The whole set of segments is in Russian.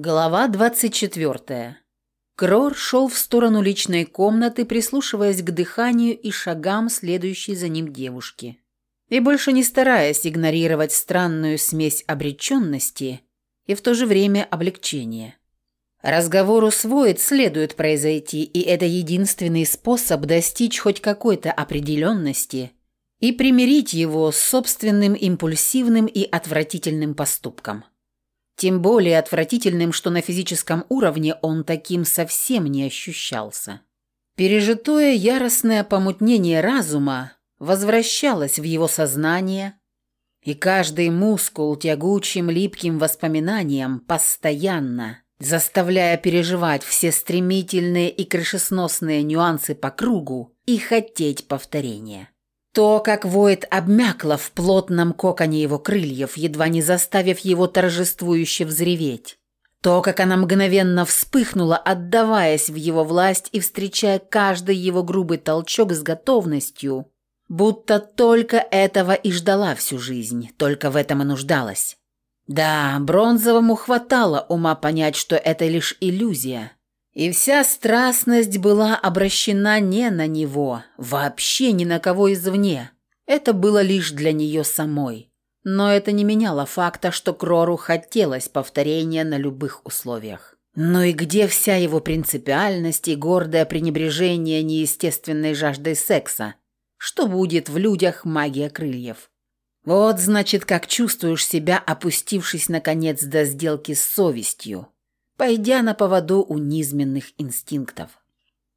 Глава 24. Крор шел в сторону личной комнаты, прислушиваясь к дыханию и шагам следующей за ним девушки. И больше не стараясь игнорировать странную смесь обреченности и в то же время облегчения. Разговору с Воид следует произойти, и это единственный способ достичь хоть какой-то определенности и примирить его с собственным импульсивным и отвратительным поступком. Тем более отвратительным, что на физическом уровне он таким совсем не ощущался. Пережитое яростное помутнение разума возвращалось в его сознание, и каждый мускул тягучим липким воспоминанием постоянно, заставляя переживать все стремительные и крышесносные нюансы по кругу и хотеть повторения. То, как воет обмякло в плотном коконе его крыльев, едва не заставив его торжествующе взреветь. То, как она мгновенно вспыхнула, отдаваясь в его власть и встречая каждый его грубый толчок с готовностью, будто только этого и ждала всю жизнь, только в этом и нуждалась. Да, Бронзовому хватало ума понять, что это лишь иллюзия – и вся страстность была обращена не на него, вообще ни на кого извне. Это было лишь для нее самой. Но это не меняло факта, что Крору хотелось повторения на любых условиях. Но и где вся его принципиальность и гордое пренебрежение неестественной жаждой секса? Что будет в людях магия крыльев? Вот, значит, как чувствуешь себя, опустившись, наконец, до сделки с совестью пойдя на поводу у низменных инстинктов.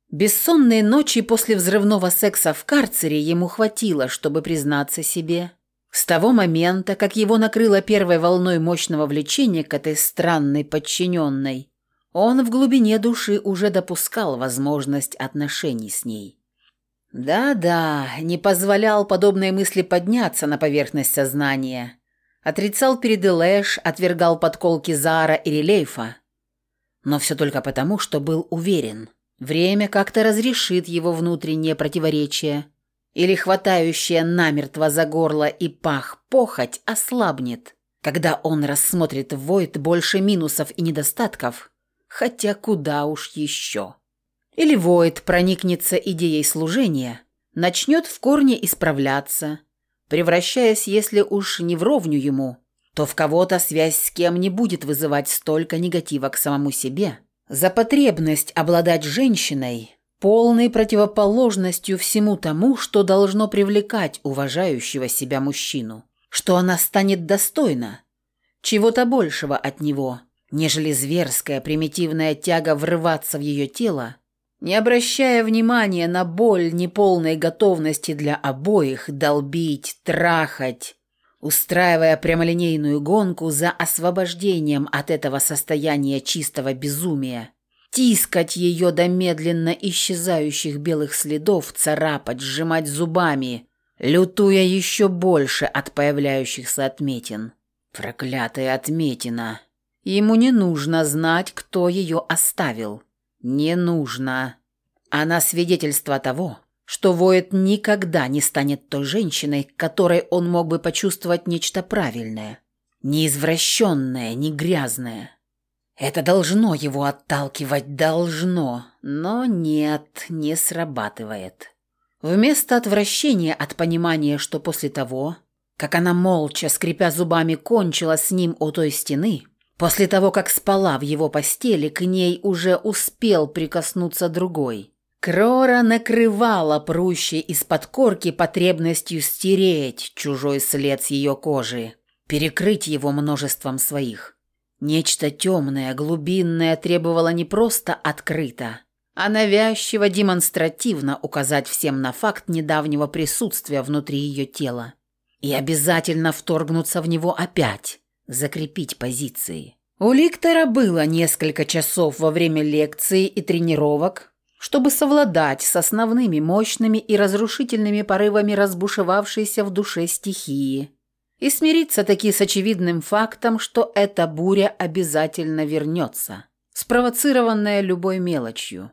Бессонные ночи после взрывного секса в карцере ему хватило, чтобы признаться себе. С того момента, как его накрыло первой волной мощного влечения к этой странной подчиненной, он в глубине души уже допускал возможность отношений с ней. Да-да, не позволял подобные мысли подняться на поверхность сознания. Отрицал перед Элэш, отвергал подколки Зара и Релейфа. Но все только потому, что был уверен. Время как-то разрешит его внутреннее противоречие. Или хватающая намертво за горло и пах похоть ослабнет, когда он рассмотрит в больше минусов и недостатков, хотя куда уж еще. Или Войт проникнется идеей служения, начнет в корне исправляться, превращаясь, если уж не вровню ему, то в кого-то связь с кем не будет вызывать столько негатива к самому себе. За потребность обладать женщиной, полной противоположностью всему тому, что должно привлекать уважающего себя мужчину, что она станет достойна чего-то большего от него, нежели зверская примитивная тяга врываться в ее тело, не обращая внимания на боль неполной готовности для обоих долбить, трахать, устраивая прямолинейную гонку за освобождением от этого состояния чистого безумия, тискать ее до медленно исчезающих белых следов, царапать, сжимать зубами, лютуя еще больше от появляющихся отметин. Проклятая отметина. Ему не нужно знать, кто ее оставил. Не нужно. Она свидетельство того, что Воет никогда не станет той женщиной, которой он мог бы почувствовать нечто правильное, не извращенное, не грязное. Это должно его отталкивать, должно, но нет, не срабатывает. Вместо отвращения от понимания, что после того, как она молча, скрипя зубами, кончила с ним у той стены, после того, как спала в его постели, к ней уже успел прикоснуться другой – Крора накрывала прущей из-под корки потребностью стереть чужой след с ее кожи, перекрыть его множеством своих. Нечто темное, глубинное требовало не просто открыто, а навязчиво демонстративно указать всем на факт недавнего присутствия внутри ее тела. И обязательно вторгнуться в него опять, закрепить позиции. У Ликтора было несколько часов во время лекции и тренировок, чтобы совладать с основными мощными и разрушительными порывами разбушевавшейся в душе стихии и смириться таки с очевидным фактом, что эта буря обязательно вернется, спровоцированная любой мелочью.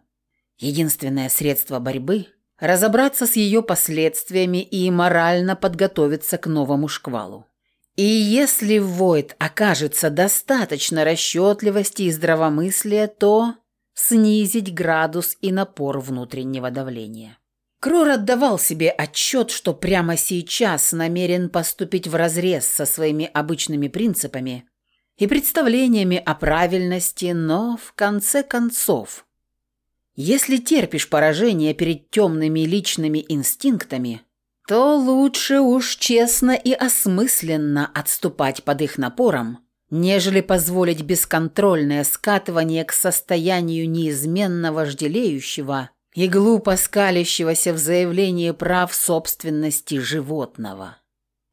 Единственное средство борьбы – разобраться с ее последствиями и морально подготовиться к новому шквалу. И если в Войд окажется достаточно расчетливости и здравомыслия, то снизить градус и напор внутреннего давления. Крор отдавал себе отчет, что прямо сейчас намерен поступить вразрез со своими обычными принципами и представлениями о правильности, но в конце концов, если терпишь поражение перед темными личными инстинктами, то лучше уж честно и осмысленно отступать под их напором, нежели позволить бесконтрольное скатывание к состоянию неизменно вожделеющего – и глупо скалящегося в заявлении прав собственности животного.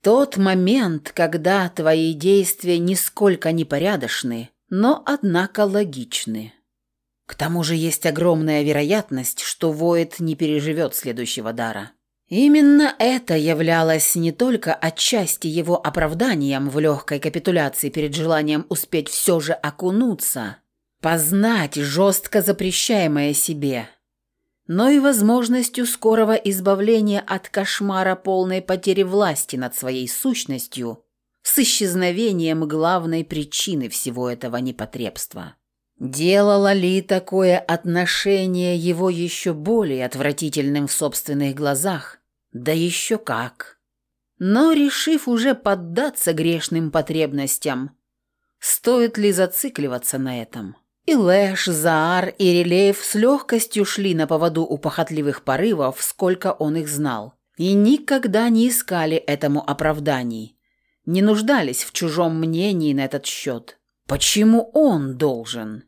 Тот момент, когда твои действия нисколько непорядочны, но, однако, логичны. К тому же есть огромная вероятность, что Воид не переживет следующего дара. Именно это являлось не только отчасти его оправданием в легкой капитуляции перед желанием успеть все же окунуться, познать жестко запрещаемое себе – но и возможностью скорого избавления от кошмара полной потери власти над своей сущностью с исчезновением главной причины всего этого непотребства. Делало ли такое отношение его еще более отвратительным в собственных глазах? Да еще как! Но, решив уже поддаться грешным потребностям, стоит ли зацикливаться на этом? И Лэш, Заар и Релеев с легкостью шли на поводу у похотливых порывов, сколько он их знал. И никогда не искали этому оправданий. Не нуждались в чужом мнении на этот счет. Почему он должен?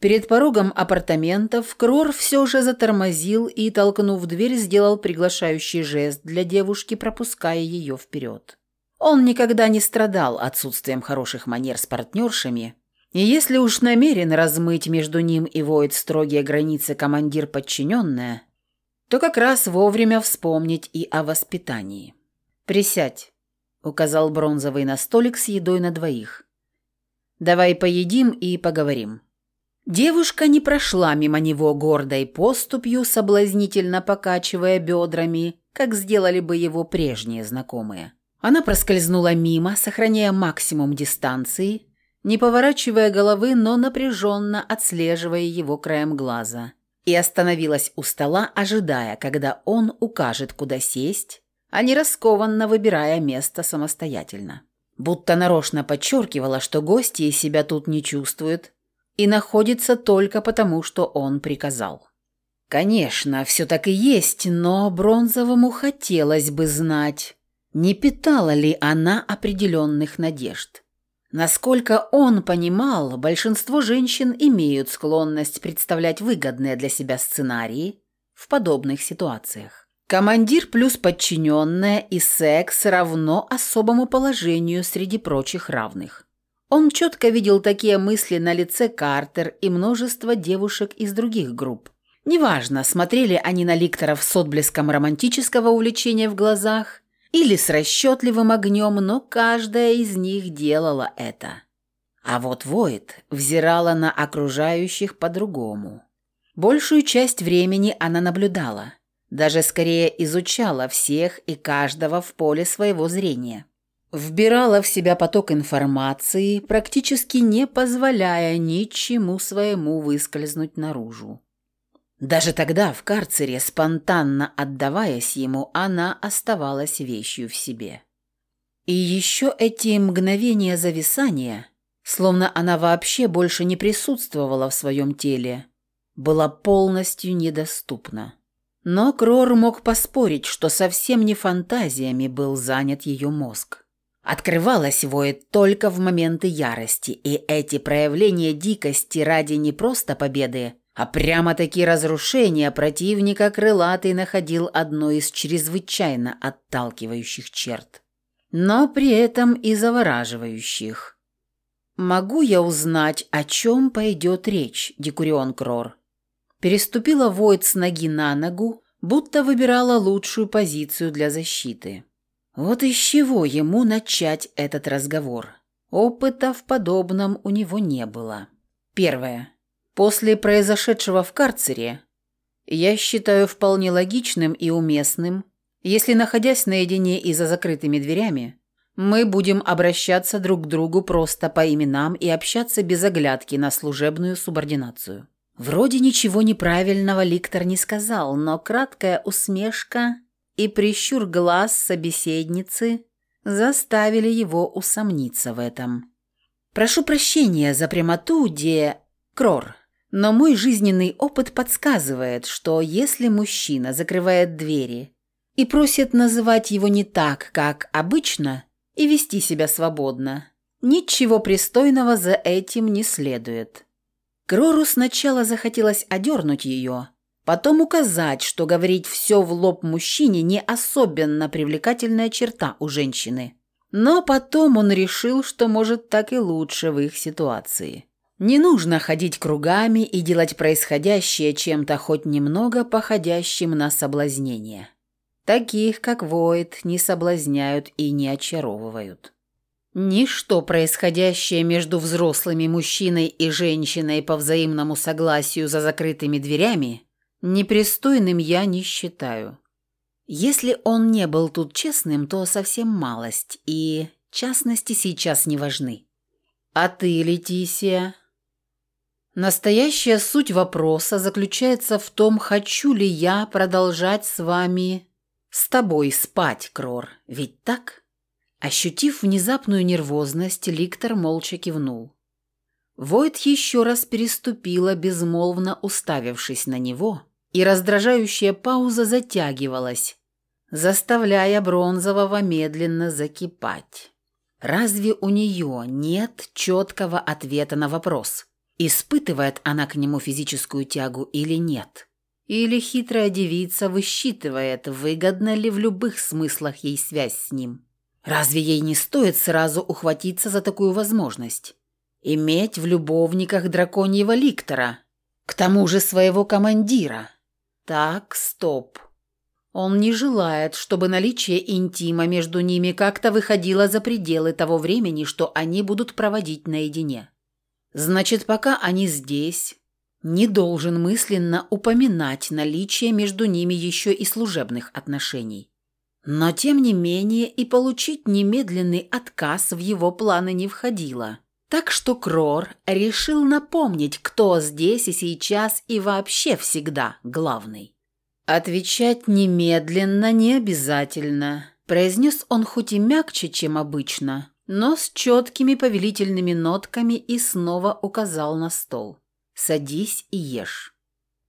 Перед порогом апартаментов Крор все же затормозил и, толкнув дверь, сделал приглашающий жест для девушки, пропуская ее вперед. Он никогда не страдал отсутствием хороших манер с партнершами, и если уж намерен размыть между ним и Войд строгие границы командир-подчиненная, то как раз вовремя вспомнить и о воспитании. «Присядь», — указал бронзовый на столик с едой на двоих. «Давай поедим и поговорим». Девушка не прошла мимо него гордой поступью, соблазнительно покачивая бедрами, как сделали бы его прежние знакомые. Она проскользнула мимо, сохраняя максимум дистанции, не поворачивая головы, но напряженно отслеживая его краем глаза. И остановилась у стола, ожидая, когда он укажет, куда сесть, а не раскованно выбирая место самостоятельно. Будто нарочно подчеркивала, что гости себя тут не чувствуют и находится только потому, что он приказал. Конечно, все так и есть, но Бронзовому хотелось бы знать, не питала ли она определенных надежд. Насколько он понимал, большинство женщин имеют склонность представлять выгодные для себя сценарии в подобных ситуациях. Командир плюс подчиненная и секс равно особому положению среди прочих равных. Он четко видел такие мысли на лице Картер и множество девушек из других групп. Неважно, смотрели они на ликторов с отблеском романтического увлечения в глазах или с расчетливым огнем, но каждая из них делала это. А вот Войт взирала на окружающих по-другому. Большую часть времени она наблюдала, даже скорее изучала всех и каждого в поле своего зрения. Вбирала в себя поток информации, практически не позволяя ничему своему выскользнуть наружу. Даже тогда, в карцере, спонтанно отдаваясь ему, она оставалась вещью в себе. И еще эти мгновения зависания, словно она вообще больше не присутствовала в своем теле, была полностью недоступна. Но Крор мог поспорить, что совсем не фантазиями был занят ее мозг. Открывалась воет только в моменты ярости, и эти проявления дикости ради не просто победы, а прямо-таки разрушения противника крылатый находил одной из чрезвычайно отталкивающих черт. Но при этом и завораживающих. «Могу я узнать, о чем пойдет речь, Декурион Крор?» Переступила Войд с ноги на ногу, будто выбирала лучшую позицию для защиты. Вот из чего ему начать этот разговор. Опыта в подобном у него не было. Первое. После произошедшего в карцере я считаю вполне логичным и уместным, если, находясь наедине и за закрытыми дверями, Мы будем обращаться друг к другу просто по именам и общаться без оглядки на служебную субординацию». Вроде ничего неправильного Ликтор не сказал, но краткая усмешка и прищур глаз собеседницы заставили его усомниться в этом. «Прошу прощения за прямоту, де... Крор, но мой жизненный опыт подсказывает, что если мужчина закрывает двери и просит называть его не так, как обычно, и вести себя свободно, ничего пристойного за этим не следует». Крору сначала захотелось одернуть ее, потом указать, что говорить все в лоб мужчине не особенно привлекательная черта у женщины. Но потом он решил, что может так и лучше в их ситуации. Не нужно ходить кругами и делать происходящее чем-то хоть немного походящим на соблазнение. Таких, как Войд, не соблазняют и не очаровывают. Ничто, происходящее между взрослыми мужчиной и женщиной по взаимному согласию за закрытыми дверями, непристойным я не считаю. Если он не был тут честным, то совсем малость, и частности сейчас не важны. А ты, Летисия? Настоящая суть вопроса заключается в том, хочу ли я продолжать с вами, с тобой спать, Крор, ведь так? Ощутив внезапную нервозность, Ликтор молча кивнул. Войт еще раз переступила, безмолвно уставившись на него, и раздражающая пауза затягивалась, заставляя бронзового медленно закипать. Разве у нее нет четкого ответа на вопрос, испытывает она к нему физическую тягу или нет? Или хитрая девица высчитывает, выгодна ли в любых смыслах ей связь с ним? Разве ей не стоит сразу ухватиться за такую возможность? Иметь в любовниках драконьего ликтора, к тому же своего командира. Так, стоп. Он не желает, чтобы наличие интима между ними как-то выходило за пределы того времени, что они будут проводить наедине. Значит, пока они здесь, не должен мысленно упоминать наличие между ними еще и служебных отношений. Но, тем не менее, и получить немедленный отказ в его планы не входило. Так что Крор решил напомнить, кто здесь и сейчас и вообще всегда главный. «Отвечать немедленно не обязательно», – произнес он хоть и мягче, чем обычно, но с четкими повелительными нотками и снова указал на стол. «Садись и ешь».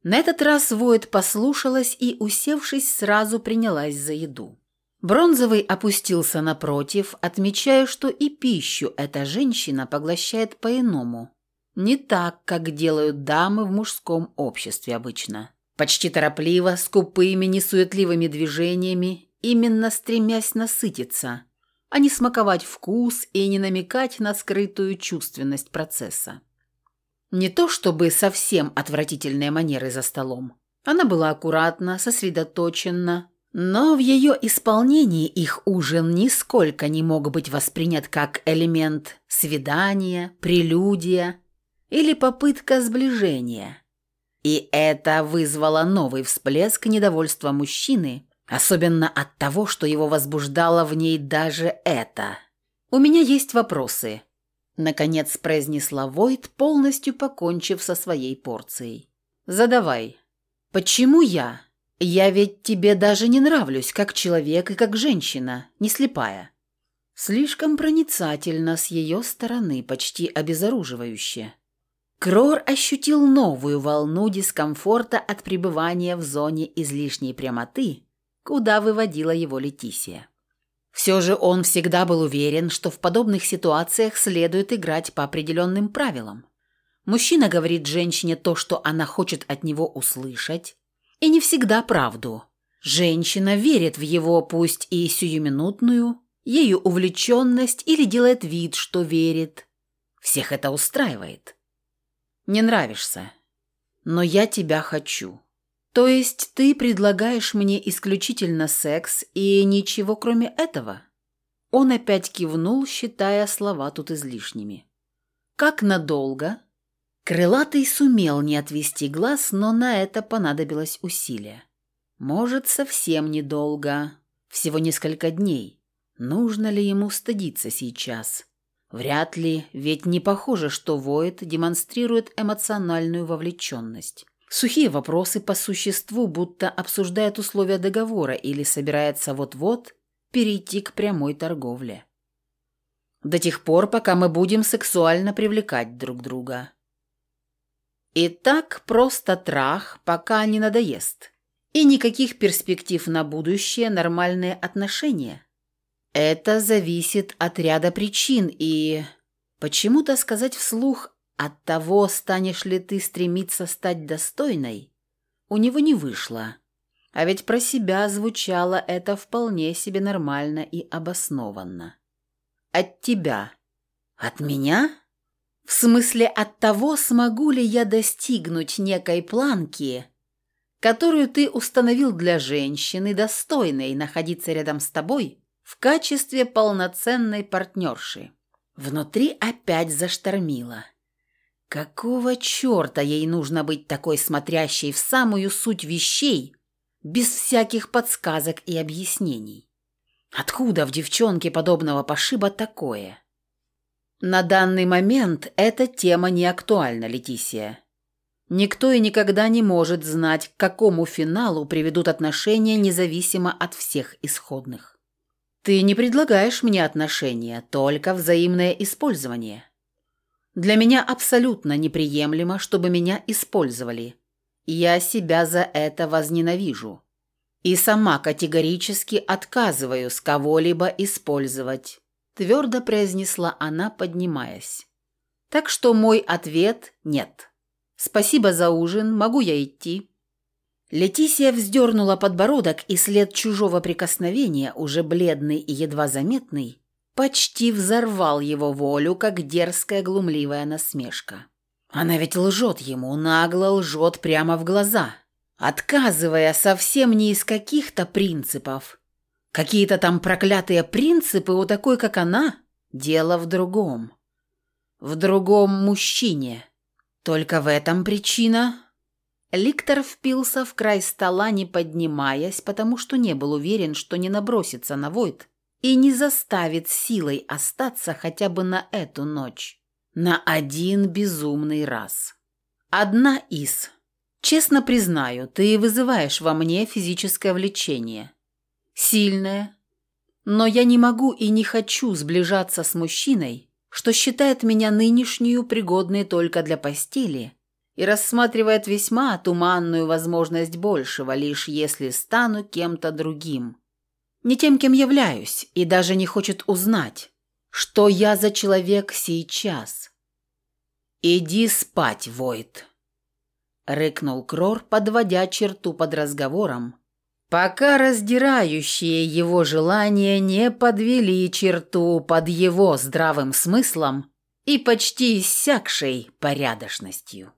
На этот раз Воид послушалась и, усевшись, сразу принялась за еду. Бронзовый опустился напротив, отмечая, что и пищу эта женщина поглощает по-иному. Не так, как делают дамы в мужском обществе обычно. Почти торопливо, скупыми, несуетливыми движениями, именно стремясь насытиться, а не смаковать вкус и не намекать на скрытую чувственность процесса. Не то чтобы совсем отвратительные манеры за столом. Она была аккуратна, сосредоточена, но в ее исполнении их ужин нисколько не мог быть воспринят как элемент свидания, прелюдия или попытка сближения. И это вызвало новый всплеск недовольства мужчины, особенно от того, что его возбуждало в ней даже это. «У меня есть вопросы», – наконец произнесла Войт, полностью покончив со своей порцией. «Задавай. Почему я?» Я ведь тебе даже не нравлюсь, как человек и как женщина, не слепая. Слишком проницательно с ее стороны, почти обезоруживающе. Крор ощутил новую волну дискомфорта от пребывания в зоне излишней прямоты, куда выводила его Летисия. Все же он всегда был уверен, что в подобных ситуациях следует играть по определенным правилам. Мужчина говорит женщине то, что она хочет от него услышать, и не всегда правду. Женщина верит в его, пусть и сиюминутную, ею увлеченность или делает вид, что верит. Всех это устраивает. Не нравишься, но я тебя хочу. То есть ты предлагаешь мне исключительно секс и ничего кроме этого? Он опять кивнул, считая слова тут излишними. Как надолго? Крылатый сумел не отвести глаз, но на это понадобилось усилие. Может, совсем недолго, всего несколько дней. Нужно ли ему стыдиться сейчас? Вряд ли, ведь не похоже, что Войт демонстрирует эмоциональную вовлеченность. Сухие вопросы по существу, будто обсуждает условия договора или собирается вот-вот перейти к прямой торговле. До тех пор, пока мы будем сексуально привлекать друг друга. И так просто трах, пока не надоест. И никаких перспектив на будущее нормальные отношения. Это зависит от ряда причин и... Почему-то сказать вслух от того, станешь ли ты стремиться стать достойной, у него не вышло. А ведь про себя звучало это вполне себе нормально и обоснованно. От тебя. От меня? В смысле от того, смогу ли я достигнуть некой планки, которую ты установил для женщины, достойной находиться рядом с тобой в качестве полноценной партнерши. Внутри опять заштормило. Какого черта ей нужно быть такой смотрящей в самую суть вещей, без всяких подсказок и объяснений? Откуда в девчонке подобного пошиба такое? На данный момент эта тема не актуальна, Летисия. Никто и никогда не может знать, к какому финалу приведут отношения независимо от всех исходных. Ты не предлагаешь мне отношения, только взаимное использование. Для меня абсолютно неприемлемо, чтобы меня использовали. Я себя за это возненавижу. И сама категорически отказываюсь кого-либо использовать, твердо произнесла она, поднимаясь. Так что мой ответ – нет. Спасибо за ужин, могу я идти? Летисия вздернула подбородок, и след чужого прикосновения, уже бледный и едва заметный, почти взорвал его волю, как дерзкая глумливая насмешка. Она ведь лжет ему, нагло лжет прямо в глаза, отказывая совсем не из каких-то принципов. Какие-то там проклятые принципы у такой, как она, дело в другом. В другом мужчине. Только в этом причина Ликтор впился в край стола, не поднимаясь, потому что не был уверен, что не набросится на Войт и не заставит силой остаться хотя бы на эту ночь. На один безумный раз. Одна из. Честно признаю, ты вызываешь во мне физическое влечение. Сильное. Но я не могу и не хочу сближаться с мужчиной, что считает меня нынешнюю пригодной только для постели – и рассматривает весьма туманную возможность большего, лишь если стану кем-то другим. Не тем, кем являюсь, и даже не хочет узнать, что я за человек сейчас. «Иди спать, Войт!» — рыкнул Крор, подводя черту под разговором, пока раздирающие его желания не подвели черту под его здравым смыслом и почти иссякшей порядочностью.